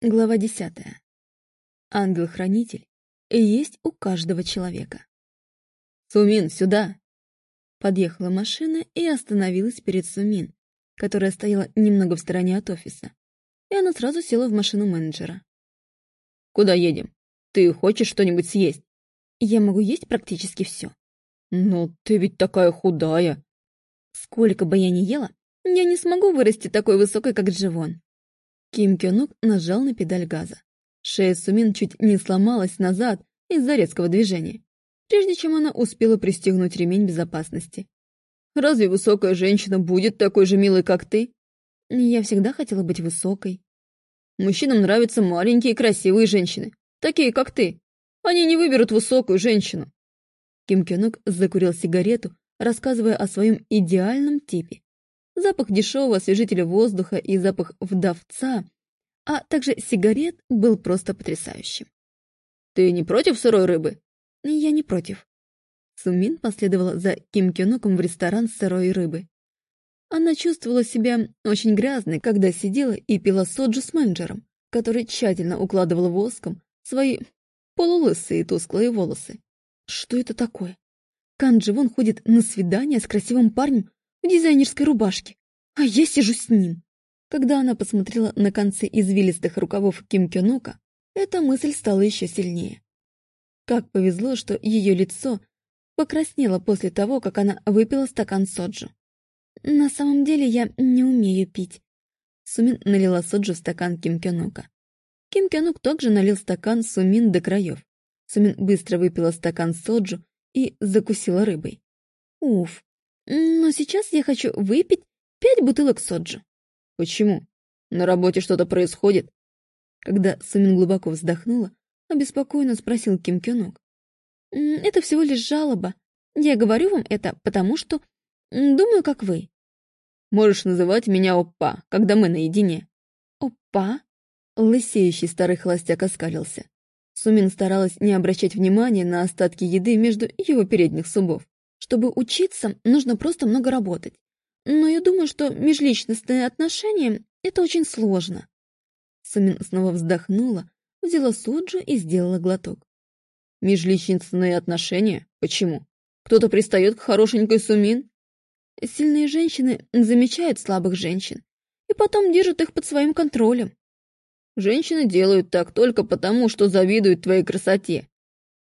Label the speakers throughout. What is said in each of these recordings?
Speaker 1: Глава десятая. Ангел-хранитель есть у каждого человека. «Сумин, сюда!» Подъехала машина и остановилась перед Сумин, которая стояла немного в стороне от офиса. И она сразу села в машину менеджера. «Куда едем? Ты хочешь что-нибудь съесть?» «Я могу есть практически все».
Speaker 2: «Но ты ведь такая худая!»
Speaker 1: «Сколько бы я ни ела, я не смогу вырасти такой высокой, как Дживон». Ким Кёнук нажал на педаль газа. Шея Сумин чуть не сломалась назад из-за резкого движения, прежде чем она успела пристегнуть ремень безопасности.
Speaker 2: «Разве высокая женщина будет такой же милой, как ты?»
Speaker 1: «Я всегда хотела быть высокой».
Speaker 2: «Мужчинам нравятся маленькие красивые женщины, такие, как ты. Они не выберут высокую женщину».
Speaker 1: Ким Кёнук закурил сигарету, рассказывая о своем идеальном типе. Запах дешевого освежителя воздуха и запах вдовца, а также сигарет был просто потрясающим.
Speaker 2: «Ты не против сырой рыбы?»
Speaker 1: «Я не против». Сумин последовала за Ким Кёнуком в ресторан с сырой рыбы. Она чувствовала себя очень грязной, когда сидела и пила соджу с менеджером, который тщательно укладывал воском свои полулысые тусклые волосы. Что это такое? Кан Дживон ходит на свидание с красивым парнем в дизайнерской рубашке, а я сижу с ним. Когда она посмотрела на концы извилистых рукавов Ким Кёнука, эта мысль стала еще сильнее. Как повезло, что ее лицо покраснело после того, как она выпила стакан соджу. На самом деле я не умею пить. Сумин налила соджу в стакан Ким Кёнука. Ким Кёнук также налил стакан Сумин до краев. Сумин быстро выпила стакан соджу и закусила рыбой. Уф, но сейчас я хочу выпить пять бутылок соджу.
Speaker 2: Почему? На работе что-то происходит?
Speaker 1: Когда Сумин глубоко вздохнула, обеспокоенно спросил Ким Кёнок. Это всего лишь жалоба. Я говорю вам это, потому что думаю, как вы.
Speaker 2: Можешь называть меня Оппа, когда мы наедине.
Speaker 1: Оппа? Лысеющий старый холостяк оскалился. Сумин старалась не обращать внимания на остатки еды между его передних зубов. Чтобы учиться, нужно просто много работать. Но я думаю, что межличностные отношения — это очень сложно. Сумин снова вздохнула, взяла суджу и сделала глоток.
Speaker 2: Межличностные отношения? Почему? Кто-то пристает к хорошенькой Сумин?
Speaker 1: Сильные женщины замечают слабых женщин и потом держат их под своим контролем.
Speaker 2: Женщины делают так только потому, что завидуют твоей красоте.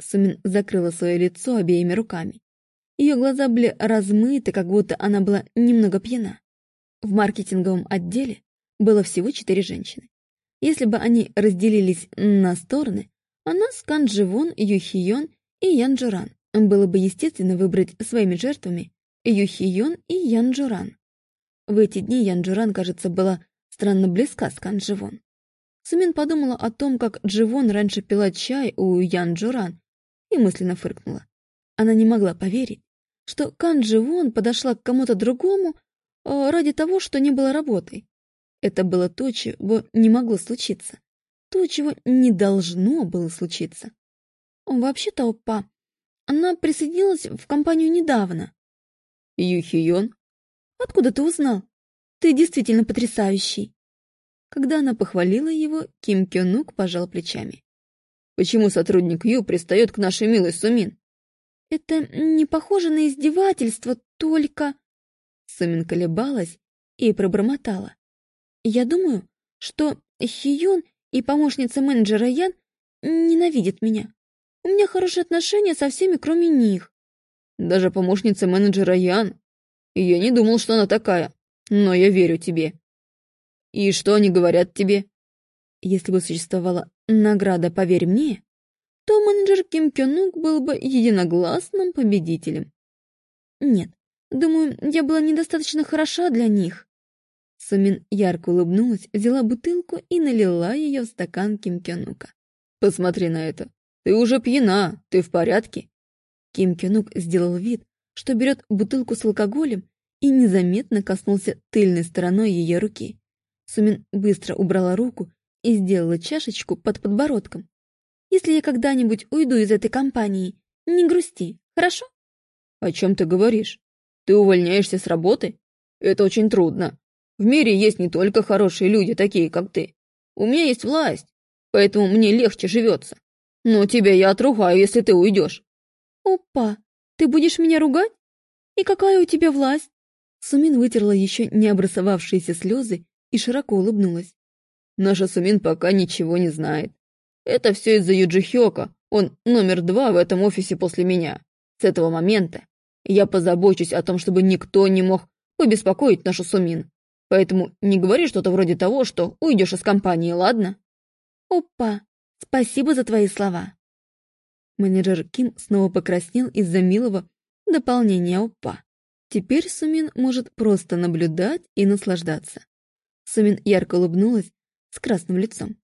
Speaker 1: Сумин закрыла свое лицо обеими руками. Ее глаза были размыты, как будто она была немного пьяна. В маркетинговом отделе было всего четыре женщины. Если бы они разделились на стороны, она с Кан Дживон, Юхион и Ян Джуран. Было бы естественно выбрать своими жертвами Юхион и Ян Джуран. В эти дни Ян Джуран, кажется, была странно близка с Кан Дживон. Сумин подумала о том, как Дживон раньше пила чай у Ян Джуран, и мысленно фыркнула. Она не могла поверить, что Кан Дживон подошла к кому-то другому э, ради того, что не было работой. Это было то, чего не могло случиться. То, чего не должно было случиться. Вообще-то, опа, она присоединилась в компанию недавно.
Speaker 2: Юхион?
Speaker 1: Откуда ты узнал? Ты действительно потрясающий. Когда она похвалила его, Ким Кёнук пожал плечами.
Speaker 2: Почему сотрудник Ю пристает к нашей милой Сумин?
Speaker 1: Это не похоже на издевательство, только...» Сумин колебалась и пробормотала. «Я думаю, что Хиюн и помощница менеджера Ян ненавидят меня. У меня хорошие отношения со всеми, кроме них».
Speaker 2: «Даже помощница менеджера Ян? Я не думал, что она такая, но я верю тебе». «И что они говорят тебе?»
Speaker 1: «Если бы существовала награда «Поверь мне», то менеджер Ким Кёнук был бы единогласным победителем. Нет, думаю, я была недостаточно хороша для них. Сумин ярко улыбнулась, взяла бутылку и налила ее в стакан Ким Кёнука.
Speaker 2: «Посмотри на это. Ты уже пьяна. Ты в порядке?»
Speaker 1: Ким Кёнук сделал вид, что берет бутылку с алкоголем и незаметно коснулся тыльной стороной ее руки. Сумин быстро убрала руку и сделала чашечку под подбородком. Если я когда-нибудь уйду из этой компании, не грусти, хорошо?
Speaker 2: О чем ты говоришь? Ты увольняешься с работы? Это очень трудно. В мире есть не только хорошие люди, такие как ты. У меня есть власть, поэтому мне легче живется. Но тебя я отругаю, если ты уйдешь.
Speaker 1: Опа, ты будешь меня ругать? И какая у тебя власть? Сумин вытерла еще не обрисовавшиеся слезы и широко улыбнулась.
Speaker 2: Наша Сумин пока ничего не знает. Это все из-за Юджи Хёка. Он номер два в этом офисе после меня. С этого момента я позабочусь о том, чтобы никто не мог побеспокоить нашу Сумин. Поэтому не говори что-то вроде того, что уйдешь из компании, ладно?
Speaker 1: Опа, спасибо за твои слова. Менеджер Ким снова покраснел из-за милого дополнения опа. Теперь Сумин может просто наблюдать и наслаждаться. Сумин ярко улыбнулась с красным лицом.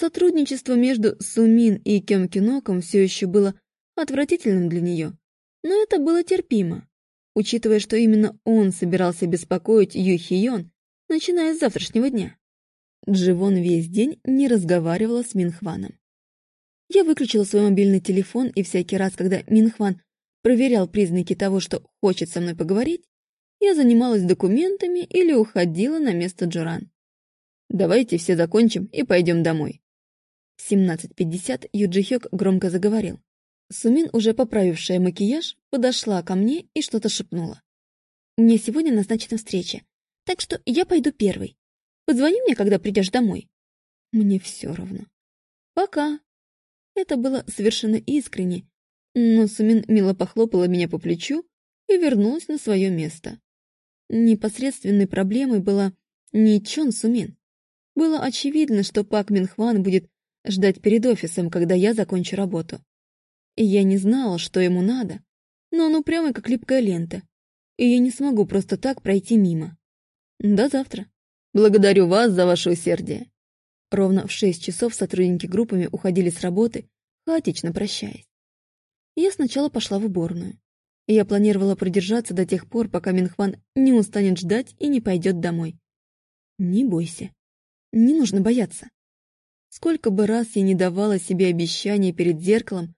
Speaker 1: Сотрудничество между Сумин и Кем Киноком все еще было отвратительным для нее, но это было терпимо, учитывая, что именно он собирался беспокоить Ю Хион начиная с завтрашнего дня. Дживон весь день не разговаривала с Минхваном. Я выключила свой мобильный телефон, и всякий раз, когда Минхван проверял признаки того, что хочет со мной поговорить, я занималась документами или уходила на место Джуран.
Speaker 2: «Давайте все закончим и пойдем домой».
Speaker 1: В 17.50 Юджи Хёк громко заговорил. Сумин, уже поправившая макияж, подошла ко мне и что-то шепнула. «Мне сегодня назначена встреча так что я пойду первой. Позвони мне, когда придешь домой. Мне все равно. Пока. Это было совершенно искренне, но Сумин мило похлопала меня по плечу и вернулась на свое место. Непосредственной проблемой была не Чон Сумин. Было очевидно, что Пак Минхван будет ждать перед офисом, когда я закончу работу. И я не знала, что ему надо, но оно прямо как липкая лента, и я не смогу просто так пройти мимо. До завтра. Благодарю вас за ваше усердие. Ровно в шесть часов сотрудники группами уходили с работы, хаотично прощаясь. Я сначала пошла в уборную. Я планировала продержаться до тех пор, пока Минхван не устанет ждать и не пойдет домой. Не бойся. Не нужно бояться. Сколько бы раз я не давала себе обещания перед зеркалом,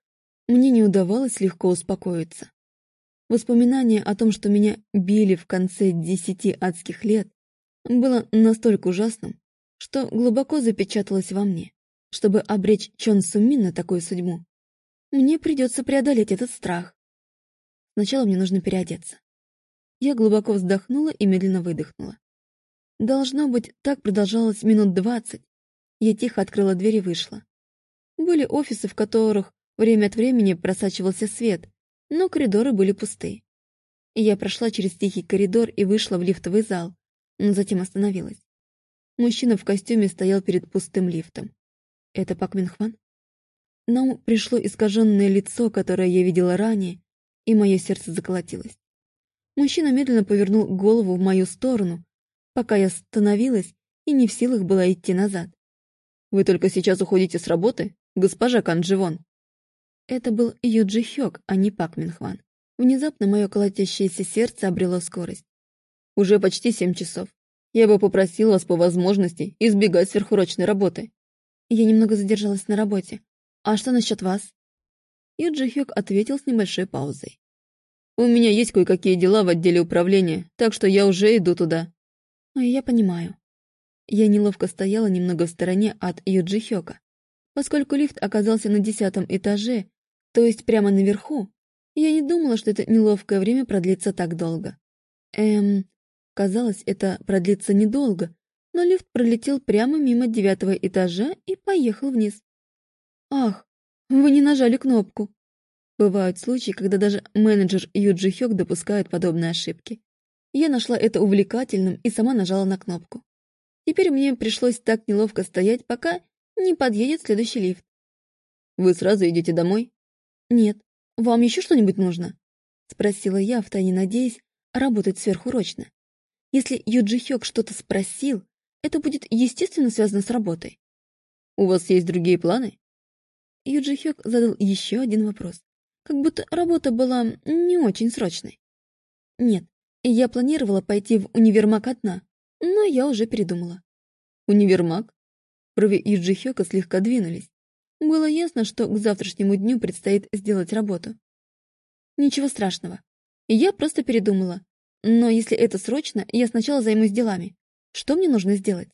Speaker 1: мне не удавалось легко успокоиться. Воспоминание о том, что меня били в конце десяти адских лет, было настолько ужасным, что глубоко запечаталось во мне. Чтобы обречь Чон Сумин на такую судьбу, мне придется преодолеть этот страх. Сначала мне нужно переодеться. Я глубоко вздохнула и медленно выдохнула. Должно быть, так продолжалось минут двадцать. Я тихо открыла дверь и вышла. Были офисы, в которых время от времени просачивался свет, но коридоры были пусты. Я прошла через тихий коридор и вышла в лифтовый зал, но затем остановилась. Мужчина в костюме стоял перед пустым лифтом. Это Пак Минхван? Нам пришло искаженное лицо, которое я видела ранее, и мое сердце заколотилось. Мужчина медленно повернул голову в мою сторону, пока я остановилась и не в силах была идти назад.
Speaker 2: «Вы только сейчас уходите с работы, госпожа Кандживон?»
Speaker 1: Это был Юджи Хёк, а не Пак Минхван. Внезапно мое колотящееся сердце обрело скорость.
Speaker 2: «Уже почти семь часов. Я бы попросил вас по возможности избегать сверхурочной работы».
Speaker 1: Я немного задержалась на работе. «А что насчет вас?» Юджи Хёк ответил с небольшой паузой.
Speaker 2: «У меня есть кое-какие дела в отделе управления, так что я уже иду туда».
Speaker 1: «Я понимаю». Я неловко стояла немного в стороне от Юджи Хёка. Поскольку лифт оказался на десятом этаже, то есть прямо наверху, я не думала, что это неловкое время продлится так долго. Эм, казалось, это продлится недолго, но лифт пролетел прямо мимо девятого этажа и поехал вниз. Ах, вы не нажали кнопку. Бывают случаи, когда даже менеджер Юджи Хёк допускает подобные ошибки. Я нашла это увлекательным и сама нажала на кнопку. Теперь мне пришлось так неловко стоять, пока не подъедет следующий лифт.
Speaker 2: «Вы сразу идете домой?»
Speaker 1: «Нет. Вам еще что-нибудь нужно?» Спросила я, втайне надеясь работать сверхурочно. Если Юджи Хёк что-то спросил, это будет естественно связано с работой.
Speaker 2: «У вас есть другие планы?»
Speaker 1: Юджи Хёк задал еще один вопрос. Как будто работа была не очень срочной. Нет, я планировала пойти в универмаг одна, но я уже передумала.
Speaker 2: «Универмаг?»
Speaker 1: Брови Юджи Хёка слегка двинулись. Было ясно, что к завтрашнему дню предстоит сделать работу. Ничего страшного. Я просто передумала. Но если это срочно, я сначала займусь делами. Что мне нужно сделать?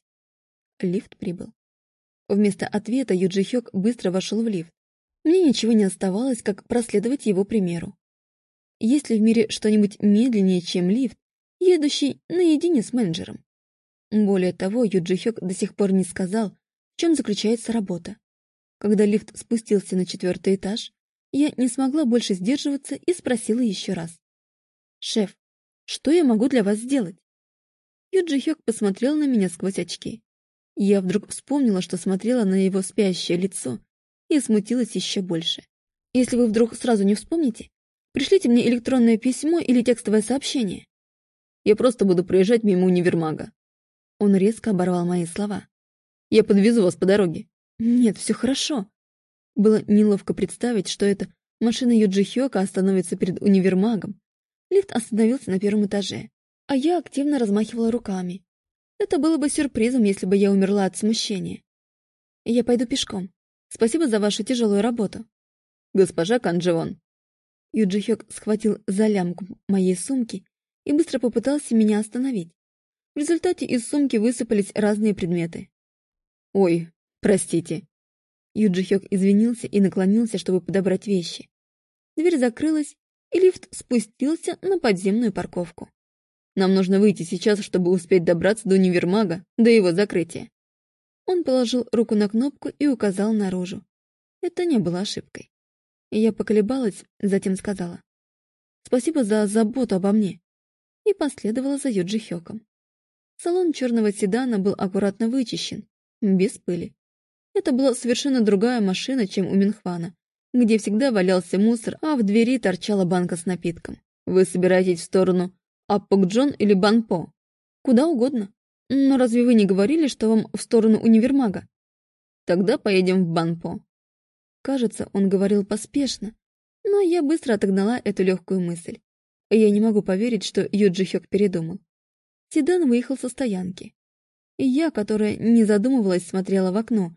Speaker 1: Лифт прибыл. Вместо ответа Юджи Хёк быстро вошел в лифт. Мне ничего не оставалось, как проследовать его примеру. Есть ли в мире что-нибудь медленнее, чем лифт, едущий наедине с менеджером? Более того, Юджи Хёк до сих пор не сказал, в чем заключается работа. Когда лифт спустился на четвертый этаж, я не смогла больше сдерживаться и спросила еще раз. «Шеф, что я могу для вас сделать?» Юджи Хёк посмотрел на меня сквозь очки. Я вдруг вспомнила, что смотрела на его спящее лицо и смутилась еще больше. «Если вы вдруг сразу не вспомните, пришлите мне электронное письмо или текстовое сообщение.
Speaker 2: Я просто буду проезжать мимо универмага».
Speaker 1: Он резко оборвал мои слова.
Speaker 2: «Я подвезу вас по дороге».
Speaker 1: «Нет, все хорошо». Было неловко представить, что это машина Юджи Хёка остановится перед универмагом. Лифт остановился на первом этаже, а я активно размахивала руками, это было бы сюрпризом, если бы я умерла от смущения. Я пойду пешком. Спасибо за вашу тяжелую работу.
Speaker 2: Госпожа Канджион.
Speaker 1: Юджихёк схватил за лямку моей сумки и быстро попытался меня остановить. В результате из сумки высыпались разные предметы.
Speaker 2: «Ой, простите».
Speaker 1: Юджихёк извинился и наклонился, чтобы подобрать вещи. Дверь закрылась, и лифт спустился на подземную парковку.
Speaker 2: Нам нужно выйти сейчас, чтобы успеть добраться до универмага, до его закрытия.
Speaker 1: Он положил руку на кнопку и указал наружу. Это не было ошибкой. Я поколебалась, затем сказала. «Спасибо за заботу обо мне» и последовала за Юджи Хёком. Салон черного седана был аккуратно вычищен, без пыли. Это была совершенно другая машина, чем у Минхвана, где всегда валялся мусор, а в двери торчала банка с напитком.
Speaker 2: «Вы собираетесь в сторону а Покджон или Банпо?
Speaker 1: Куда угодно. Но разве вы не говорили, что вам в сторону универмага?
Speaker 2: Тогда поедем в Банпо.
Speaker 1: Кажется, он говорил поспешно, но я быстро отогнала эту легкую мысль. Я не могу поверить, что Юджи Хёк передумал. Седан выехал со стоянки. И я, которая не задумывалась, смотрела в окно,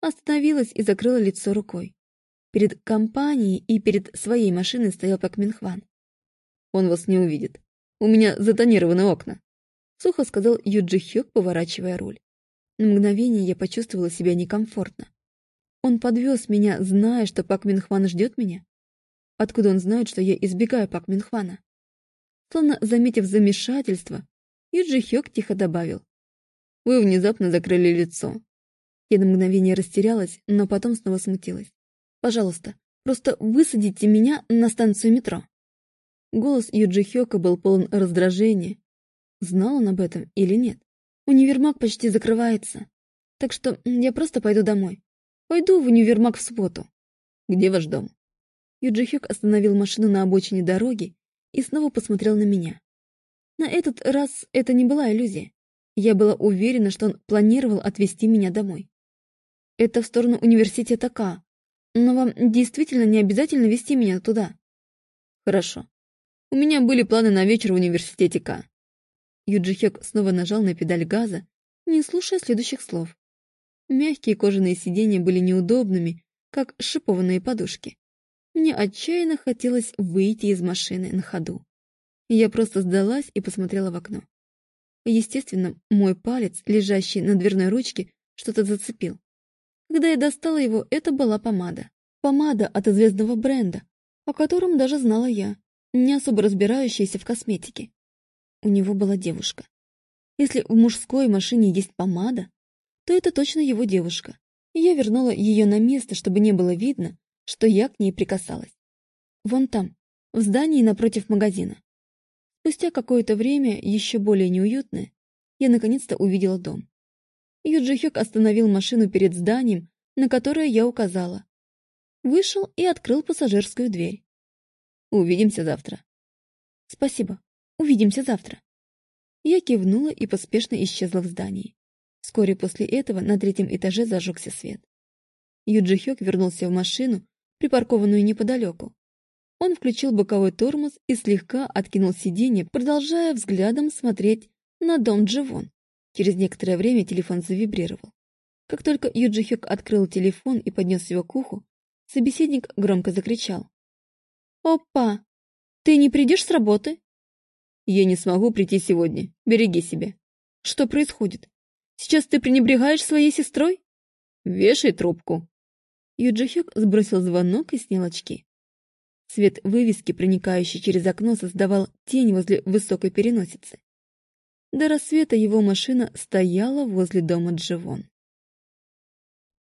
Speaker 1: остановилась и закрыла лицо рукой. Перед компанией и перед своей машиной стоял Пак Минхван.
Speaker 2: Он вас не увидит. У меня затонированы окна», — сухо сказал Юджи Хёк, поворачивая руль.
Speaker 1: На мгновение я почувствовала себя некомфортно. Он подвез меня, зная, что Пак Минхван ждет меня? Откуда он знает, что я избегаю Пак Минхвана? Словно заметив замешательство, Юджи Хёк тихо добавил.
Speaker 2: «Вы внезапно закрыли лицо».
Speaker 1: Я на мгновение растерялась, но потом снова смутилась. «Пожалуйста, просто высадите меня на станцию метро». Голос Юджи Хёка был полон раздражения. Знал он об этом или нет? Универмаг почти закрывается. Так что я просто пойду домой. Пойду в универмаг в субботу.
Speaker 2: Где ваш дом?
Speaker 1: Юджи Хёк остановил машину на обочине дороги и снова посмотрел на меня. На этот раз это не была иллюзия. Я была уверена, что он планировал отвезти меня домой. Это в сторону университета К. Но вам действительно не обязательно вести меня туда.
Speaker 2: Хорошо. У меня были планы на вечер в университете К.
Speaker 1: Юджихек снова нажал на педаль газа, не слушая следующих слов. Мягкие кожаные сиденья были неудобными, как шипованные подушки. Мне отчаянно хотелось выйти из машины на ходу. Я просто сдалась и посмотрела в окно. Естественно, мой палец, лежащий на дверной ручке, что-то зацепил. Когда я достала его, это была помада. Помада от известного бренда, о котором даже знала я не особо разбирающаяся в косметике. У него была девушка. Если в мужской машине есть помада, то это точно его девушка. Я вернула ее на место, чтобы не было видно, что я к ней прикасалась. Вон там, в здании напротив магазина. Спустя какое-то время, еще более неуютное, я наконец-то увидела дом. Юджи Хёк остановил машину перед зданием, на которое я указала. Вышел и открыл пассажирскую дверь.
Speaker 2: Увидимся завтра.
Speaker 1: Спасибо. Увидимся завтра. Я кивнула и поспешно исчезла в здании. Вскоре после этого на третьем этаже зажегся свет. Юджи Хёк вернулся в машину, припаркованную неподалеку. Он включил боковой тормоз и слегка откинул сиденье, продолжая взглядом смотреть на дом Дживон. Через некоторое время телефон завибрировал. Как только Юджи Хёк открыл телефон и поднес его к уху, собеседник громко закричал. «Опа! Ты не придешь с работы?»
Speaker 2: «Я не смогу прийти сегодня. Береги себя».
Speaker 1: «Что происходит? Сейчас ты пренебрегаешь своей сестрой?»
Speaker 2: вешай трубку».
Speaker 1: Юджихёк сбросил звонок и снял очки. Свет вывески, проникающий через окно, создавал тень возле высокой переносицы. До рассвета его машина стояла возле дома Дживон.